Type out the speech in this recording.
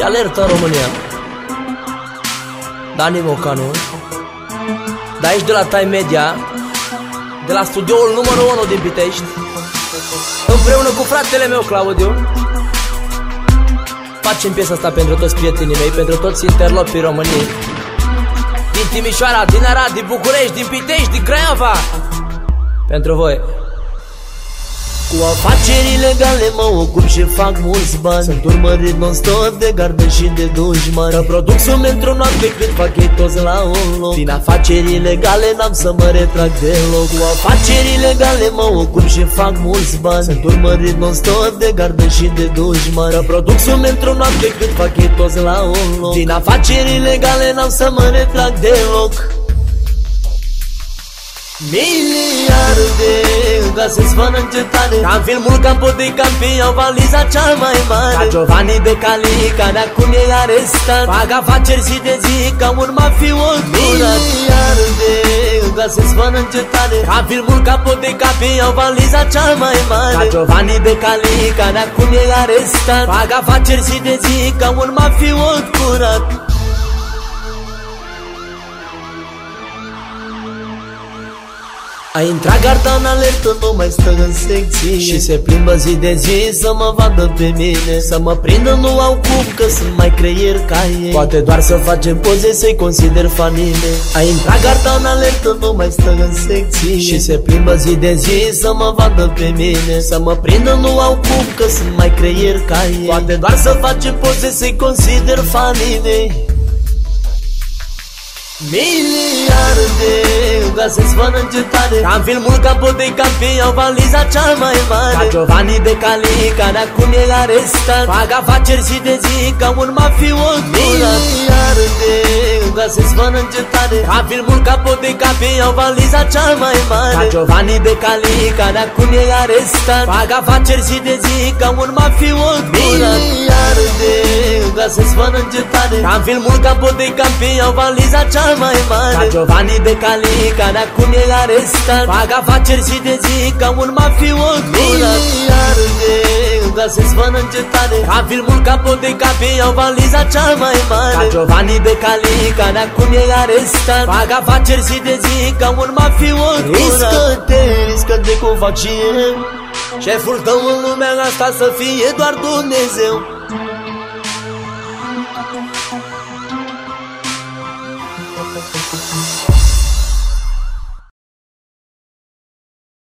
E alertă în România. Dani Mocanu. De aici de la Time Media. De la studioul numărul 1 din Pitești. Împreună cu fratele meu Claudiu. Facem piesa asta pentru toți prietenii mei Pentru toți interlopii României. Din Timișoara, din Arad, din București, din Pitești, din Craiova. Pentru voi cu afaceri ilegale mă ocup și fac mulți bani. Sunt urmărit non-stop de garde și de dușmani. Că produc sume într-o noapte cât fac ei toți la un loc. Din afaceri ilegale n-am să mă retrag deloc. Cu afaceri ilegale mă ocup și fac mulți bani. Sunt urmărit non-stop de garde și de dușmani. Că produc sume într-o noapte cât fac ei toți la un loc. Din afaceri ilegale n-am să mă retrag deloc Miliarde ca să-ți fără încetare Ca filmul Campo de Campi au valiza cea mai mare. Ca Giovanni de Cali, care acum e arestat. Fac afaceri zi de zi ca un mafiot Miliarde ca să-ți fără încetare Ca filmul Campo de Campi au valiza cea mai mare. Ca Giovanni de Cali, care acum e arestat. Fac afaceri zi de zi ca un mafiot curat A intrat garda în alertă, nu mai stă în secție. Și se plimbă zi de zi să mă vadă pe mine. Să mă prindă, nu au cum, că sunt mai creier ca ei. Poate doar să facem poze să-i consider familie A intrat garda în alertă, nu mai stă în secție. Și se plimbă zi de zi să mă vadă pe mine. Să mă prindă, nu au cum, că sunt mai creier ca ei. Poate doar să facem poze să-i consider familie Miliarde ca să-ți fără încetare Ca în filmul Campo de Campi au valiza cea mai mare. Ca Giovanni de Cali care acum e arestat. Fac afaceri zi de zi ca un mafiot Miliarde ca să-ți fără încetare Ca în filmul Campo de Campi au valiza cea mai mare. Ca Giovanni de Cali care acum e arestat. Fac afaceri zi de zi ca un mafiot Miliarde ca să-ți fără încetare Ca în filmul Campo de Campi au valiza cea mai mare. Ca Giovanni de Cali care iar acum e arestat Fac afaceri și de zi ca un mafiot curat. Miliarde dar se spun încetare Ca filmul capul de capi Au valiza cea mai mare. Ca Giovanni Becali Care acum e arestat Fac afaceri și de zi ca un mafiot curat. Riscă-te, riscă-te cum faci Șeful tău în lumea asta să fie doar Dumnezeu.